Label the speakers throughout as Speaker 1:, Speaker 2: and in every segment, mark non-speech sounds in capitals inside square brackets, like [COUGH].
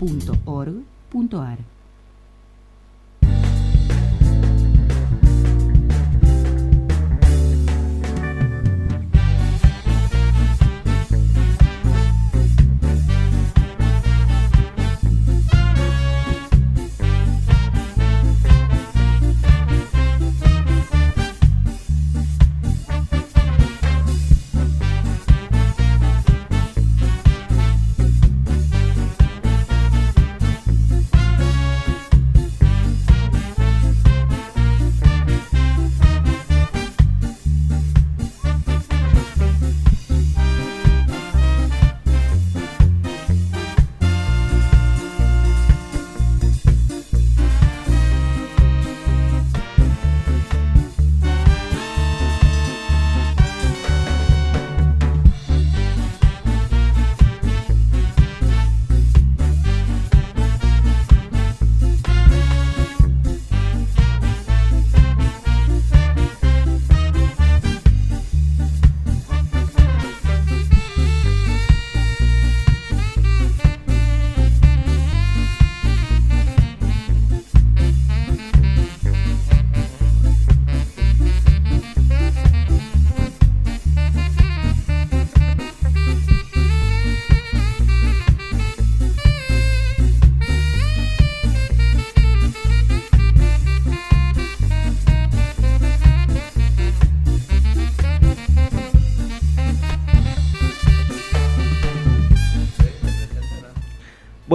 Speaker 1: www.rnma.org.ar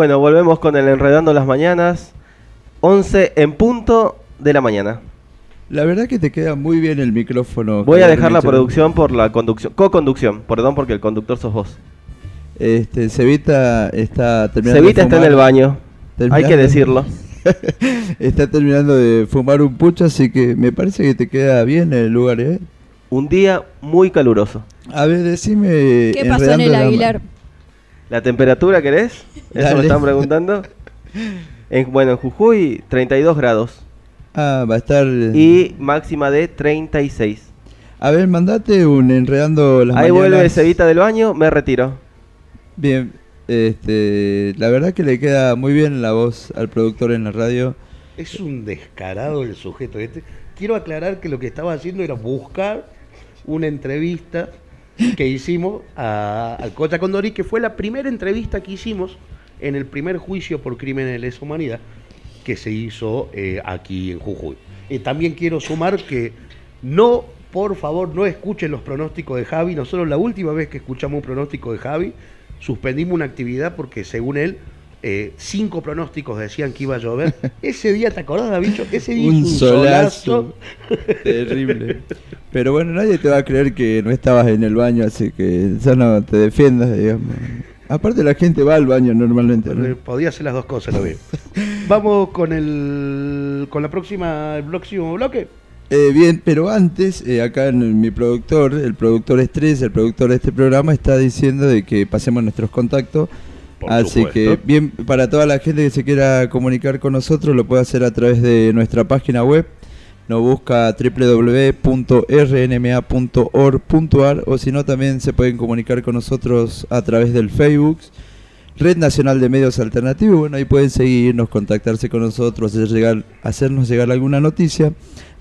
Speaker 2: Bueno, volvemos con el Enredando las Mañanas. 11 en punto de la mañana.
Speaker 3: La verdad que te queda muy bien el micrófono.
Speaker 2: Voy a dejar la producción por la conducción, co-conducción, perdón, porque el conductor sos vos.
Speaker 3: Este, Cevita está terminando
Speaker 2: Cevita
Speaker 3: de
Speaker 2: está en el baño, hay que decirlo. [LAUGHS]
Speaker 3: está terminando de fumar un pucho, así que me parece que te queda bien el lugar, ¿eh?
Speaker 2: Un día muy caluroso.
Speaker 3: A ver, decime...
Speaker 4: ¿Qué pasó en el Aguilar?
Speaker 2: ¿La temperatura querés? Eso
Speaker 3: Dale.
Speaker 2: me están preguntando. En- bueno, en Jujuy 32 grados
Speaker 3: Ah, va a estar...
Speaker 2: y máxima de 36.
Speaker 3: A ver, mandate un enredando las
Speaker 2: Ahí vuelve. Cevita del baño, me retiro.
Speaker 3: Bien, este, la verdad que le queda muy bien la voz al productor en la radio.
Speaker 5: Es un descarado el sujeto este. Quiero aclarar que lo que estaba haciendo era buscar una entrevista que hicimos a- al Cocha Condori, que fue la primera entrevista que hicimos en el primer juicio por crímenes de lesa humanidad que se hizo eh, aquí en Jujuy. Eh, también quiero sumar que no, por favor, no escuchen los pronósticos de Javi. Nosotros la última vez que escuchamos un pronóstico de Javi, suspendimos una actividad porque según él, eh, cinco pronósticos decían que iba a llover. [LAUGHS] Ese día, ¿te acordás, Davicho? Ese día
Speaker 3: Un solazo.
Speaker 5: solazo. [LAUGHS]
Speaker 3: Terrible. Pero bueno, nadie te va a creer que no estabas en el baño, así que ya no te defiendas, digamos. Aparte la gente va al baño normalmente, ¿no?
Speaker 5: Podía hacer las dos cosas, lo vi. Vamos con el con la próxima el próximo bloque.
Speaker 3: Eh, bien, pero antes, eh, acá en mi productor, el productor Estrés, el productor de este programa, está diciendo de que pasemos nuestros contactos.
Speaker 5: Por
Speaker 3: Así
Speaker 5: supuesto.
Speaker 3: que, bien, para toda la gente que se quiera comunicar con nosotros, lo puede hacer a través de nuestra página web. Nos busca www.rnma.org.ar o si no, también se pueden comunicar con nosotros a través del Facebook. Red Nacional de Medios Alternativos, bueno, ahí pueden seguirnos, contactarse con nosotros, hacer llegar, hacernos llegar alguna noticia.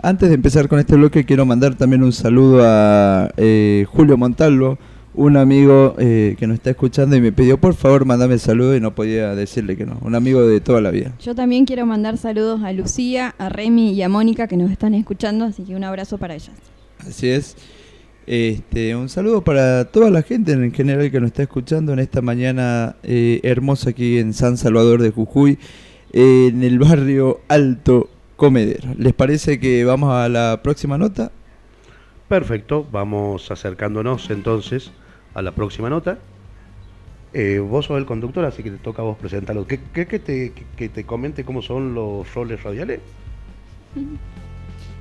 Speaker 3: Antes de empezar con este bloque, quiero mandar también un saludo a eh, Julio Montalvo, un amigo eh, que nos está escuchando y me pidió por favor mandame el saludo y no podía decirle que no, un amigo de toda la vida.
Speaker 4: Yo también quiero mandar saludos a Lucía, a Remy y a Mónica que nos están escuchando, así que un abrazo para ellas.
Speaker 3: Así es. Este, un saludo para toda la gente en general que nos está escuchando en esta mañana eh, hermosa aquí en San Salvador de Jujuy, eh, en el barrio Alto Comedero. ¿Les parece que vamos a la próxima nota?
Speaker 5: Perfecto, vamos acercándonos entonces a la próxima nota. Eh, vos sos el conductor, así que te toca a vos presentarlo. ¿Qué, qué- que, te, que- te comente cómo son los roles radiales?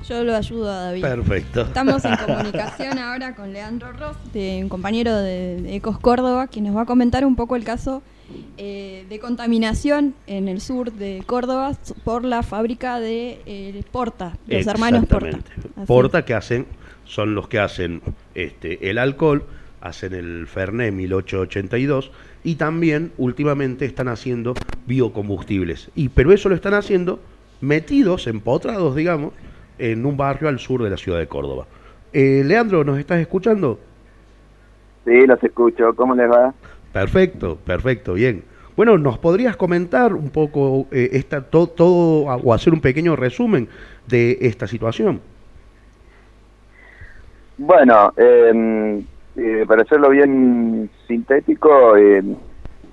Speaker 4: Yo lo ayudo a David.
Speaker 5: Perfecto.
Speaker 4: Estamos en [LAUGHS] comunicación ahora con Leandro Ross, de un compañero de, Ecos Córdoba, que nos va a comentar un poco el caso eh, de contaminación en el sur de Córdoba por la fábrica de eh, Porta, los hermanos Porta. Así.
Speaker 5: Porta que hacen, son los que hacen este, el alcohol, hacen el Fernet 1882 y también últimamente están haciendo biocombustibles. Y, pero eso lo están haciendo metidos, empotrados, digamos, en un barrio al sur de la ciudad de Córdoba. Eh, Leandro, ¿nos estás escuchando?
Speaker 6: Sí, los escucho. ¿Cómo les va?
Speaker 5: Perfecto, perfecto, bien. Bueno, ¿nos podrías comentar un poco eh, esta, to- todo o hacer un pequeño resumen de esta situación?
Speaker 6: Bueno, eh, eh, para hacerlo bien sintético, eh,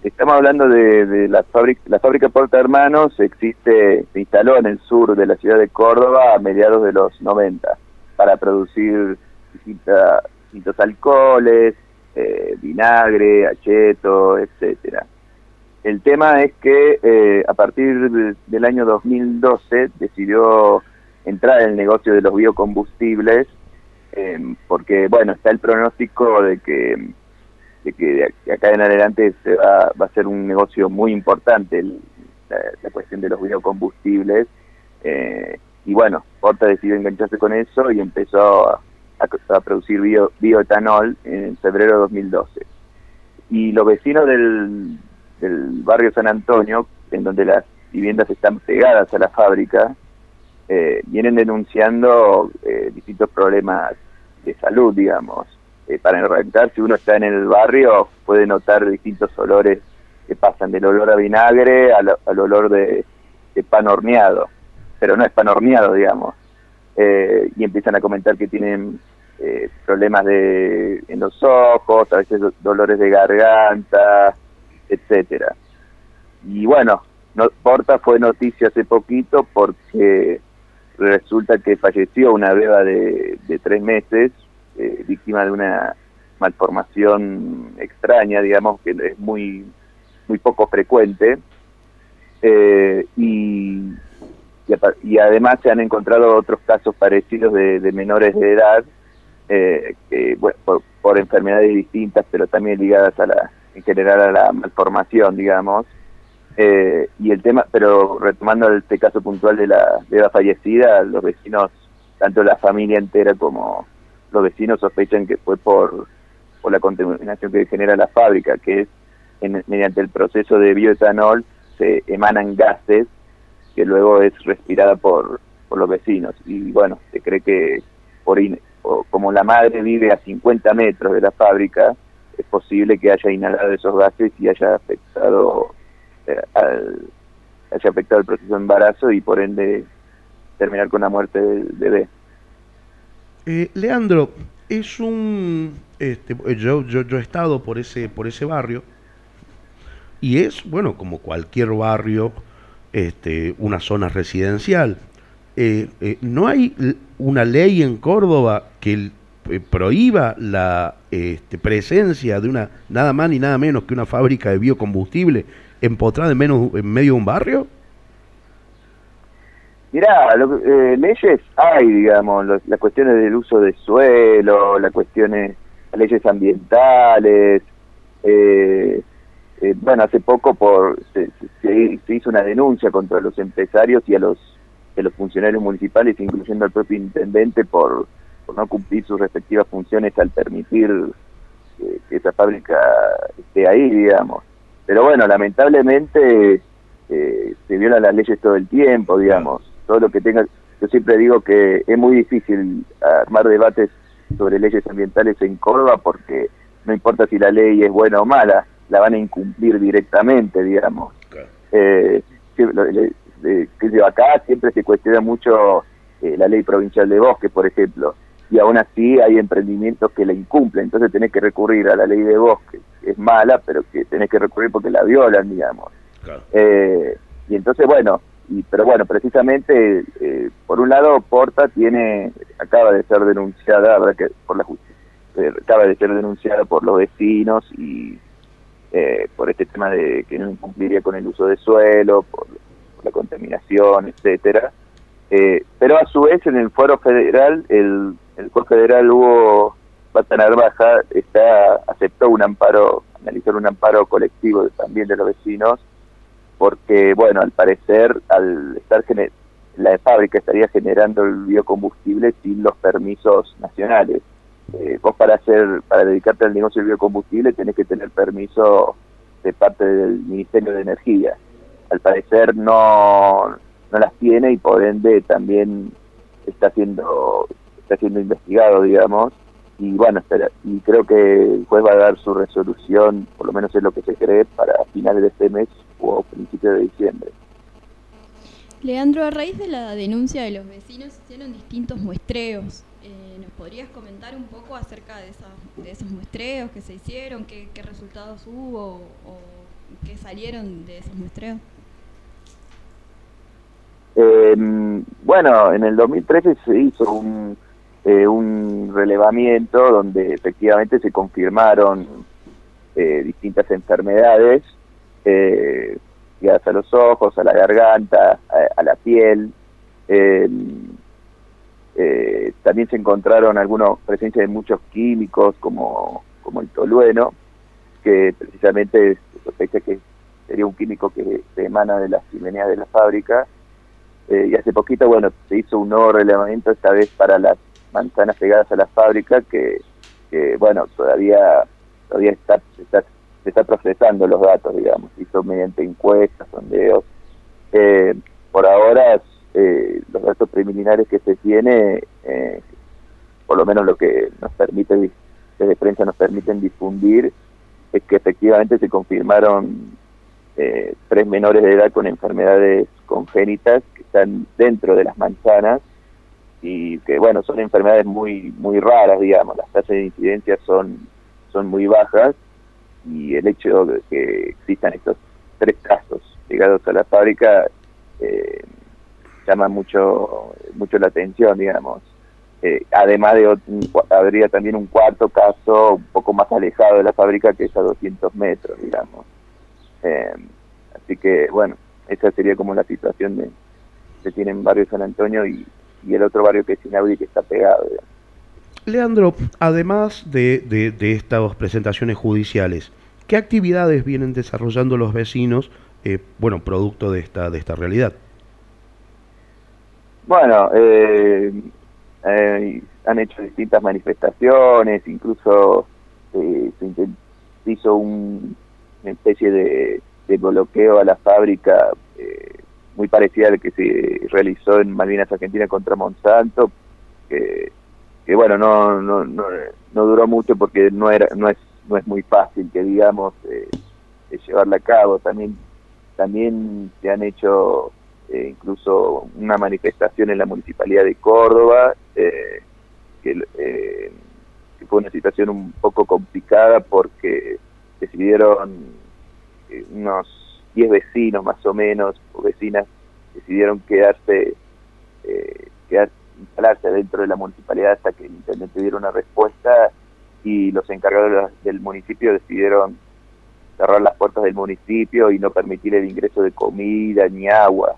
Speaker 6: estamos hablando de, de la fábrica, la fábrica Porta Hermanos, existe, se instaló en el sur de la ciudad de Córdoba a mediados de los 90 para producir distintos alcoholes, eh, vinagre, acheto, etcétera. El tema es que eh, a partir de- del año 2012 decidió entrar en el negocio de los biocombustibles eh, porque, bueno, está el pronóstico de que, de que acá en adelante se va, va a ser un negocio muy importante el- la, la cuestión de los biocombustibles. eh, y bueno, Porta decidió engancharse con eso y empezó a, producir bio- bioetanol en febrero de 2012 y los vecinos del, del barrio San Antonio, en donde las viviendas están pegadas a la fábrica, eh, vienen denunciando eh, distintos problemas de salud, digamos. Eh, para arrancar, si uno está en el barrio, puede notar distintos olores que pasan del olor a vinagre al, al olor de, pan horneado, pero no es pan horneado, digamos. Eh, y empiezan a comentar que tienen eh, problemas de en los ojos, a veces do- dolores de garganta, etcétera. Y bueno, no, Porta fue noticia hace poquito porque resulta que falleció una beba de, de tres meses, eh, víctima de una malformación extraña, digamos, que es muy, muy poco frecuente. Eh, y, y, además se han encontrado otros casos parecidos de, de menores de edad, eh, que, bueno, por, por enfermedades distintas, pero también ligadas a la, en general a la malformación, digamos. Eh, y el tema, pero retomando este caso puntual de la beba fallecida, los vecinos, tanto la familia entera como los vecinos sospechan que fue por, por la contaminación que genera la fábrica, que es en- mediante el proceso de bioetanol se emanan gases que luego es respirada por, por los vecinos. Y bueno, se cree que por o como la madre vive a 50 metros de la fábrica, es posible que haya inhalado esos gases y haya afectado al, haya afectado el proceso de embarazo y por ende terminar con la muerte del bebé.
Speaker 5: Eh, Leandro, es un este, yo, yo, yo he estado por ese por ese barrio y es bueno como cualquier barrio este, una zona residencial. Eh, eh, no hay una ley en Córdoba que eh, prohíba la este, presencia de una nada más ni nada menos que una fábrica de biocombustible empotrada en, menos, en medio de un barrio.
Speaker 6: Mirá, lo eh, leyes hay, digamos, los- las cuestiones del uso de suelo, las cuestiones, las leyes ambientales. eh, eh, bueno, hace poco por se, se- se hizo una denuncia contra los empresarios y a los, a los funcionarios municipales, incluyendo al propio intendente, por, por no cumplir sus respectivas funciones al permitir eh, que esa fábrica esté ahí, digamos. Pero bueno, lamentablemente eh, se violan las leyes todo el tiempo, digamos. Todo lo que tenga. Yo siempre digo que es muy difícil armar debates sobre leyes ambientales en Córdoba porque no importa si la ley es buena o mala, la van a incumplir directamente, digamos. Le- eh, acá siempre se cuestiona mucho eh, la ley provincial de bosque, por ejemplo, y aún así hay emprendimientos que la incumplen, entonces tenés que recurrir a la ley de bosque, que es mala, pero que tenés que recurrir porque la violan, digamos. Eh, y entonces, bueno, y, pero bueno, precisamente, eh, por un lado, Porta tiene, acaba de ser denunciada, que, por la justicia, eh, acaba de ser denunciada por los vecinos y, eh, por este tema de que no cumpliría con el uso de suelo, por, por la contaminación, etcétera. Eh, pero a su vez en el foro federal, el, el juez federal Pata Narvaja está, aceptó un amparo, analizó un amparo colectivo también de los vecinos, porque bueno, al parecer al estar la fábrica estaría generando el biocombustible sin los permisos nacionales. Eh, vos para hacer, para dedicarte al negocio del biocombustible tenés que tener permiso de parte del Ministerio de Energía. Al parecer no, no las tiene y por ende también está siendo está siendo investigado, digamos, y bueno, espera, y creo que el juez va a dar su resolución, por lo menos es lo que se cree, para finales de este mes o principios de diciembre.
Speaker 4: Leandro, a raíz de la denuncia de los vecinos se hicieron distintos muestreos. Eh, ¿Nos podrías comentar un poco acerca de, esa- de esos muestreos que se hicieron? ¿Qué, qué resultados hubo o qué salieron de esos muestreos?
Speaker 6: Eh, bueno, en el 2013 se hizo un, eh, un relevamiento donde efectivamente se confirmaron eh, distintas enfermedades eh, ligadas a los ojos, a la garganta, a, la piel. Eh, también se encontraron algunos presencia de muchos químicos como, como el tolueno, que precisamente sospecha que sería un químico que se emana de las chimeneas de la fábrica. Y hace poquito, bueno, se hizo un nuevo relevamiento, esta vez para las manzanas pegadas a la fábrica, que, bueno, todavía todavía está, está, se está procesando los datos, digamos, se hizo mediante encuestas, sondeos. Eh, por ahora, eh, los datos preliminares que se tiene, eh, por lo menos lo que nos permite, desde prensa nos permiten difundir, es que efectivamente se confirmaron eh, tres menores de edad con enfermedades congénitas que están dentro de las manzanas y que bueno son enfermedades muy muy raras digamos. Las tasas de incidencia son son muy bajas y el hecho de que existan estos tres casos ligados a la fábrica eh, llama mucho mucho la atención digamos. Eh, además de habría también un cuarto caso un poco más alejado de la fábrica que es a 200 metros digamos. Eh, así que, bueno, esa sería como la situación de, que tiene en barrio San Antonio y, y el otro barrio que es Inaudi que está pegado. digamos.
Speaker 5: Leandro, además de, de- de estas presentaciones judiciales, ¿qué actividades vienen desarrollando los vecinos, eh, bueno, producto de esta, de esta realidad?
Speaker 6: Bueno, eh, eh, han hecho distintas manifestaciones, incluso eh, se hizo un- una especie de, de bloqueo a la fábrica eh, muy parecida al que se realizó en Malvinas Argentina contra Monsanto, que, bueno, no, no, no, no duró mucho porque no, era, no, es, no es muy fácil que digamos eh, llevarla a cabo. También, también se han hecho eh, incluso una manifestación en la municipalidad de Córdoba, eh, que, eh, que fue una situación un poco complicada porque decidieron eh, unos 10 vecinos más o menos, o vecinas, decidieron quedarse, eh, quedar, instalarse dentro de la municipalidad hasta que el intendente diera una respuesta y los encargados del municipio decidieron cerrar las puertas del municipio y no permitir el ingreso de comida ni agua.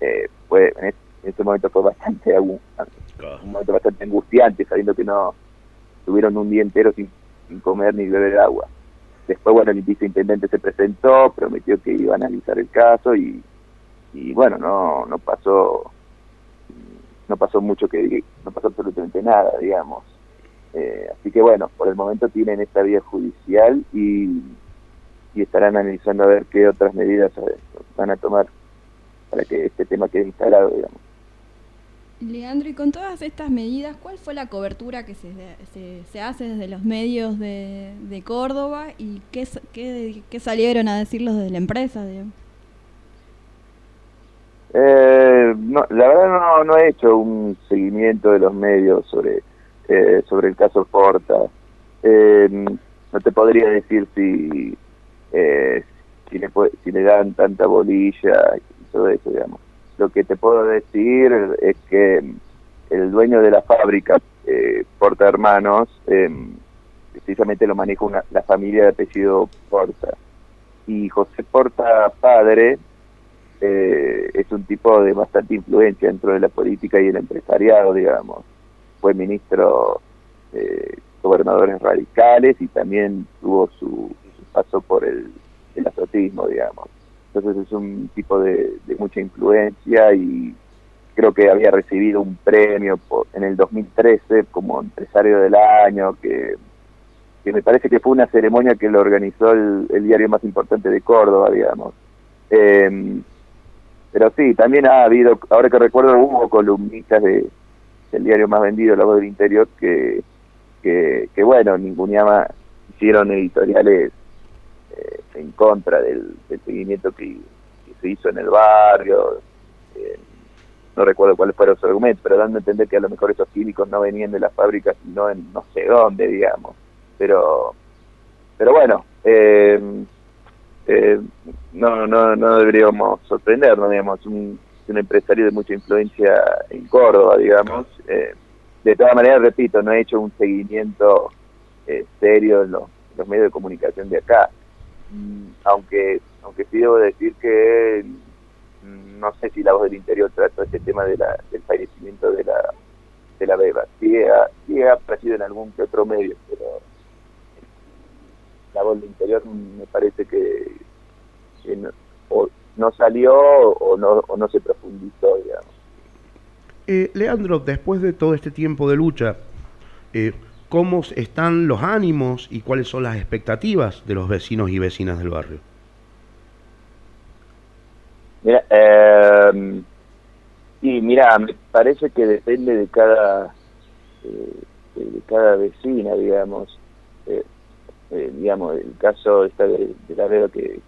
Speaker 6: Eh, fue en, es- en ese momento fue bastante un momento bastante angustiante sabiendo que no tuvieron un día entero sin, sin comer ni beber agua. Después, bueno, el viceintendente se presentó, prometió que iba a analizar el caso y, y bueno, no, no pasó no pasó mucho que no pasó absolutamente nada, digamos. Eh, así que bueno, por el momento tienen esta vía judicial y, y estarán analizando a ver qué otras medidas eh, van a tomar para que este tema quede instalado, digamos.
Speaker 4: Leandro, y con todas estas medidas, ¿cuál fue la cobertura que se, se, hace desde los medios de, de Córdoba y qué, qué, qué salieron a decir los de la empresa?
Speaker 6: Eh, no, la verdad no, no he hecho un seguimiento de los medios sobre eh, sobre el caso Porta. Eh, no te podría decir si eh, si, si le dan tanta bolilla y todo eso, digamos. Lo que te puedo decir es que el dueño de la fábrica, eh, Porta Hermanos, eh, precisamente lo maneja una, la familia de apellido Porta. Y José Porta, padre, eh, es un tipo de bastante influencia dentro de la política y el empresariado, digamos. Fue ministro de gobernadores radicales y también tuvo su, su paso por el, el azotismo, digamos. Entonces es un tipo de, mucha influencia y creo que había recibido un premio en el 2013 como empresario del año, que, que me parece que fue una ceremonia que lo organizó el, el diario más importante de Córdoba, digamos. Eh, pero sí, también ha habido, ahora que recuerdo, hubo columnistas de, del diario más vendido, La Voz del Interior, que, que, que bueno, ninguneaba, hicieron editoriales eh, en contra del, del seguimiento que, se hizo en el barrio. eh, no recuerdo cuáles fueron sus argumentos, pero dando a entender que a lo mejor esos químicos no venían de las fábricas, sino en no sé dónde, digamos. Pero, pero bueno, eh, eh, no, no, no deberíamos sorprendernos, digamos, un, un empresario de mucha influencia en Córdoba, digamos. Eh, de todas maneras, repito, no he hecho un seguimiento eh, serio los, en los medios de comunicación de acá. Mm, aunque aunque sí debo decir que mm, no sé si la voz del interior trató este tema de la, del fallecimiento de la de la beba. Sí ha, sí ha aparecido en algún que otro medio, pero la voz del interior me parece que, que no, o no salió o no, o no se profundizó, digamos.
Speaker 5: Eh, Leandro, después de todo este tiempo de lucha, eh, ¿cómo están los ánimos y cuáles son las expectativas de los vecinos y vecinas del barrio?
Speaker 6: Mira, eh, y mira, me parece que depende de cada eh, de cada vecina, digamos. Eh, eh, digamos, el caso esta de, de que,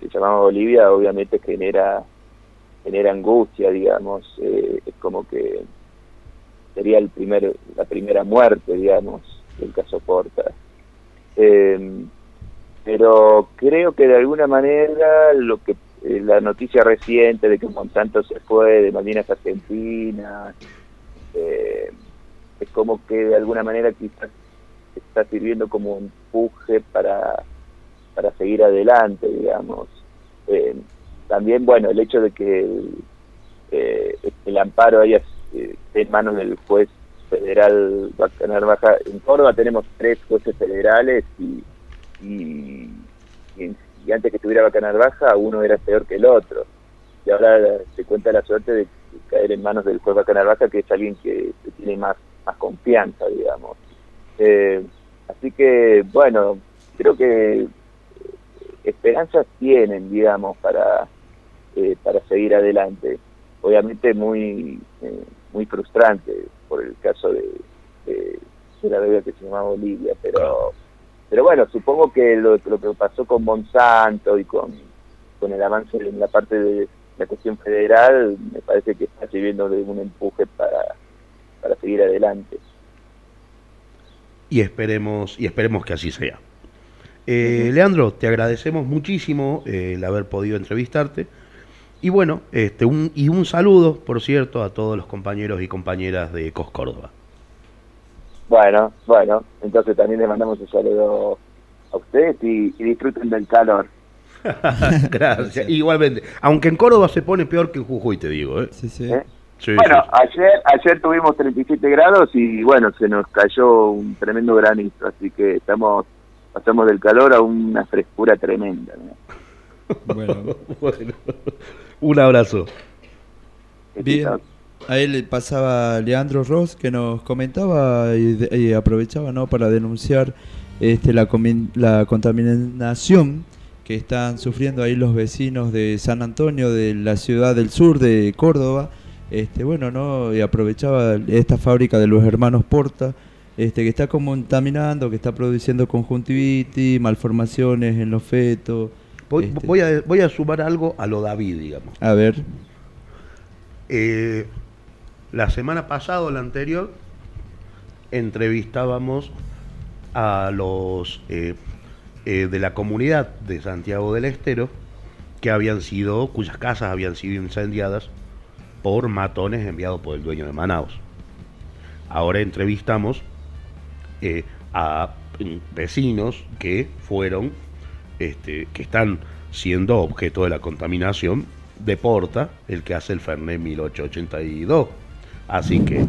Speaker 6: que se llamaba Bolivia, obviamente genera genera angustia, digamos. es como que sería el primer la primera muerte, digamos, del caso Porta. Eh, pero creo que de alguna manera lo que eh, la noticia reciente de que Monsanto se fue de Malvinas Argentinas eh, es como que de alguna manera quizás está sirviendo como empuje para para seguir adelante digamos Eh, también bueno el hecho de que el, eh, el amparo haya eh, en manos del juez federal Bacanar Baja en Córdoba tenemos tres jueces federales y y, antes que tuviera Bacanar Baja, uno era peor que el otro. Y ahora se cuenta la suerte de caer en manos del juez Bacanar Baja, que es alguien que, que tiene más, más confianza, digamos. Eh, así que, bueno, creo que eh, esperanzas tienen, digamos, para, eh, para seguir adelante. Obviamente muy, eh, muy frustrante por el caso de, de, de la bebé que se llama Bolivia, pero pero bueno, supongo que lo, lo que pasó con Monsanto y con, con el avance en la parte de la cuestión federal, me parece que está sirviendo de un empuje para, para seguir adelante.
Speaker 5: Y esperemos, y esperemos que así sea. Eh, Leandro, te agradecemos muchísimo eh, el haber podido entrevistarte. Y bueno, este, un, y un saludo, por cierto, a todos los compañeros y compañeras de Ecos Córdoba.
Speaker 6: Bueno, bueno, entonces también les mandamos un saludo a ustedes y, y disfruten del calor. [LAUGHS]
Speaker 5: Gracias. Igualmente. Aunque en Córdoba se pone peor que en Jujuy, te digo. ¿eh?
Speaker 3: Sí, sí.
Speaker 6: ¿eh?
Speaker 5: Sí,
Speaker 6: bueno,
Speaker 5: sí,
Speaker 6: ayer ayer tuvimos 37 grados y bueno, se nos cayó un tremendo granizo, así que estamos pasamos del calor a una frescura tremenda. ¿no?
Speaker 3: Bueno, [LAUGHS]
Speaker 5: Bueno, un abrazo.
Speaker 3: bien. A él le pasaba Leandro Ross que nos comentaba y, aprovechaba ¿no? para denunciar este, la, la contaminación que están sufriendo ahí los vecinos de San Antonio, de la ciudad del sur de Córdoba. Este, bueno, ¿no? Y aprovechaba esta fábrica de los hermanos Porta, este, que está contaminando, que está produciendo conjuntivitis, malformaciones en los fetos.
Speaker 5: Voy,
Speaker 3: Este.
Speaker 5: voy a, voy a sumar algo a lo David, digamos.
Speaker 3: A ver,
Speaker 5: Eh, la semana pasada o la anterior entrevistábamos a los eh, eh, de la comunidad de Santiago del Estero que habían sido, cuyas casas habían sido incendiadas por matones enviados por el dueño de Manaus. Ahora entrevistamos eh, a vecinos que fueron, este, que están siendo objeto de la contaminación de Porta, el que hace el Fernet 1882. Así que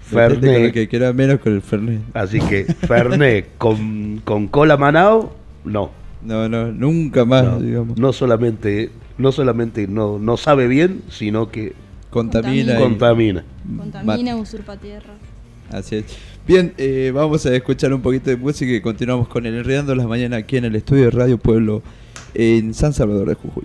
Speaker 5: Fernet,
Speaker 3: que quiera menos con el Fernet.
Speaker 5: así que Fernet con, con cola manao, no.
Speaker 3: No, no, nunca más,
Speaker 5: no,
Speaker 3: digamos.
Speaker 5: no solamente, no solamente no, no sabe bien, sino que
Speaker 3: Contamina. y-
Speaker 5: contamina.
Speaker 4: Contamina, usurpa tierra.
Speaker 3: Así es. Bien, eh, vamos a escuchar un poquito de música y continuamos con el Enredando las Mañanas aquí en el estudio de Radio Pueblo en San Salvador de Jujuy.